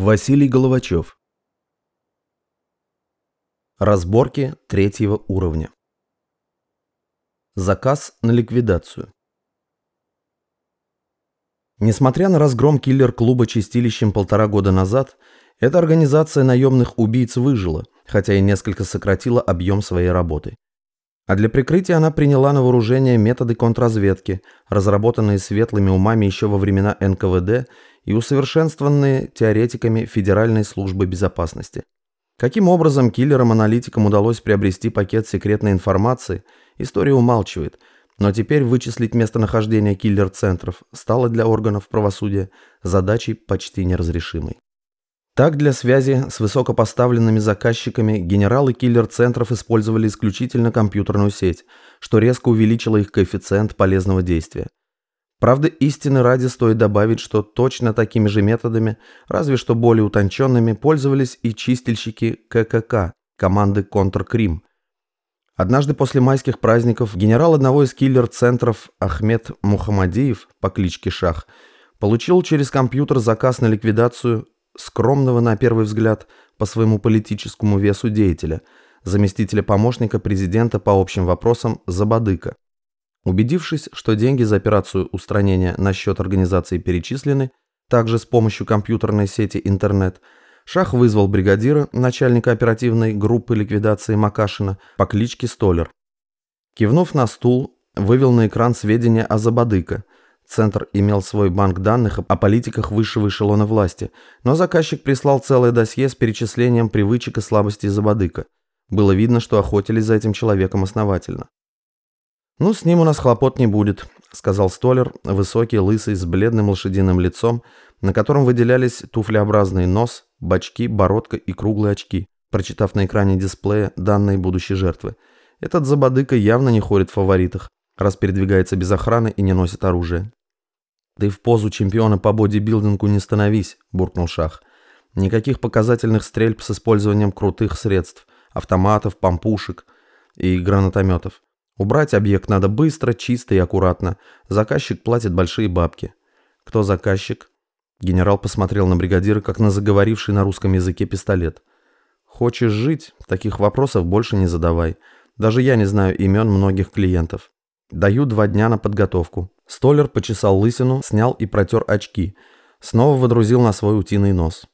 Василий Головачев. Разборки третьего уровня. Заказ на ликвидацию. Несмотря на разгром киллер-клуба чистилищем полтора года назад, эта организация наемных убийц выжила, хотя и несколько сократила объем своей работы. А для прикрытия она приняла на вооружение методы контрразведки, разработанные светлыми умами еще во времена НКВД и усовершенствованные теоретиками Федеральной службы безопасности. Каким образом киллерам-аналитикам удалось приобрести пакет секретной информации, история умалчивает, но теперь вычислить местонахождение киллер-центров стало для органов правосудия задачей почти неразрешимой. Так, для связи с высокопоставленными заказчиками генералы киллер-центров использовали исключительно компьютерную сеть, что резко увеличило их коэффициент полезного действия. Правда, истины ради стоит добавить, что точно такими же методами, разве что более утонченными, пользовались и чистильщики ККК, команды «Контркрим». Однажды после майских праздников генерал одного из киллер-центров Ахмед Мухаммадиев по кличке Шах получил через компьютер заказ на ликвидацию скромного на первый взгляд по своему политическому весу деятеля, заместителя помощника президента по общим вопросам Забадыка. Убедившись, что деньги за операцию устранения на счет организации перечислены, также с помощью компьютерной сети интернет, Шах вызвал бригадира, начальника оперативной группы ликвидации Макашина по кличке Столер. Кивнув на стул, вывел на экран сведения о Забадыка – Центр имел свой банк данных о политиках высшего эшелона власти, но заказчик прислал целое досье с перечислением привычек и слабостей Забадыка. Было видно, что охотились за этим человеком основательно. «Ну, с ним у нас хлопот не будет», — сказал Столер, высокий, лысый, с бледным лошадиным лицом, на котором выделялись туфлеобразный нос, бачки, бородка и круглые очки, прочитав на экране дисплея данные будущей жертвы. Этот Забадыка явно не ходит в фаворитах, раз передвигается без охраны и не носит оружие. «Ты в позу чемпиона по бодибилдингу не становись», – буркнул Шах. «Никаких показательных стрельб с использованием крутых средств, автоматов, помпушек и гранатометов. Убрать объект надо быстро, чисто и аккуратно. Заказчик платит большие бабки». «Кто заказчик?» Генерал посмотрел на бригадира, как на заговоривший на русском языке пистолет. «Хочешь жить? Таких вопросов больше не задавай. Даже я не знаю имен многих клиентов. Даю два дня на подготовку. Столер почесал лысину, снял и протер очки. Снова водрузил на свой утиный нос.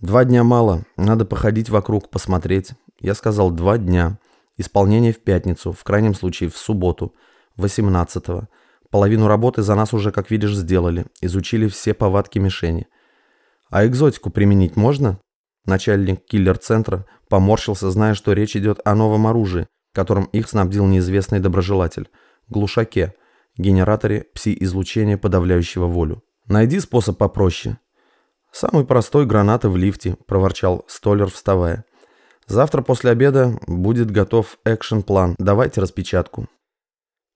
«Два дня мало, надо походить вокруг, посмотреть». Я сказал «два дня». Исполнение в пятницу, в крайнем случае в субботу, 18-го. Половину работы за нас уже, как видишь, сделали. Изучили все повадки мишени. А экзотику применить можно? Начальник киллер-центра поморщился, зная, что речь идет о новом оружии, которым их снабдил неизвестный доброжелатель. Глушаке – генераторе пси-излучения, подавляющего волю. Найди способ попроще. Самый простой гранаты в лифте, проворчал Столер, вставая. Завтра после обеда будет готов экшен-план. Давайте распечатку.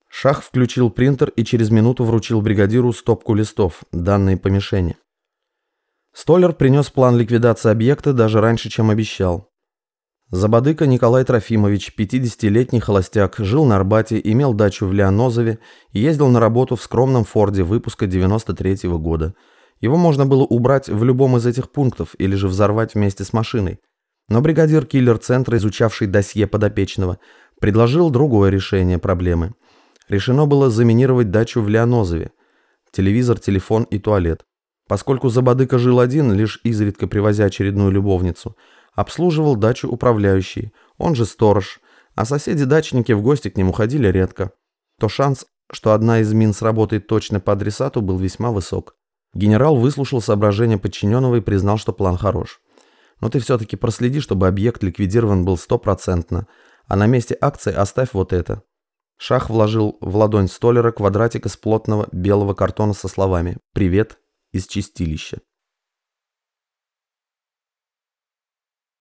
Шах включил принтер и через минуту вручил бригадиру стопку листов, данные по мишени. Столер принес план ликвидации объекта даже раньше, чем обещал. Забадыка Николай Трофимович, 50-летний холостяк, жил на Арбате, имел дачу в Леонозове и ездил на работу в скромном Форде выпуска 93 -го года. Его можно было убрать в любом из этих пунктов или же взорвать вместе с машиной. Но бригадир киллер-центра, изучавший досье подопечного, предложил другое решение проблемы. Решено было заминировать дачу в Леонозове. Телевизор, телефон и туалет. Поскольку Забадыка жил один, лишь изредка привозя очередную любовницу – обслуживал дачу управляющий, он же сторож, а соседи-дачники в гости к нему ходили редко. То шанс, что одна из мин сработает точно по адресату, был весьма высок. Генерал выслушал соображения подчиненного и признал, что план хорош. Но ты все-таки проследи, чтобы объект ликвидирован был стопроцентно, а на месте акции оставь вот это. Шах вложил в ладонь столера квадратик из плотного белого картона со словами «Привет» из чистилища.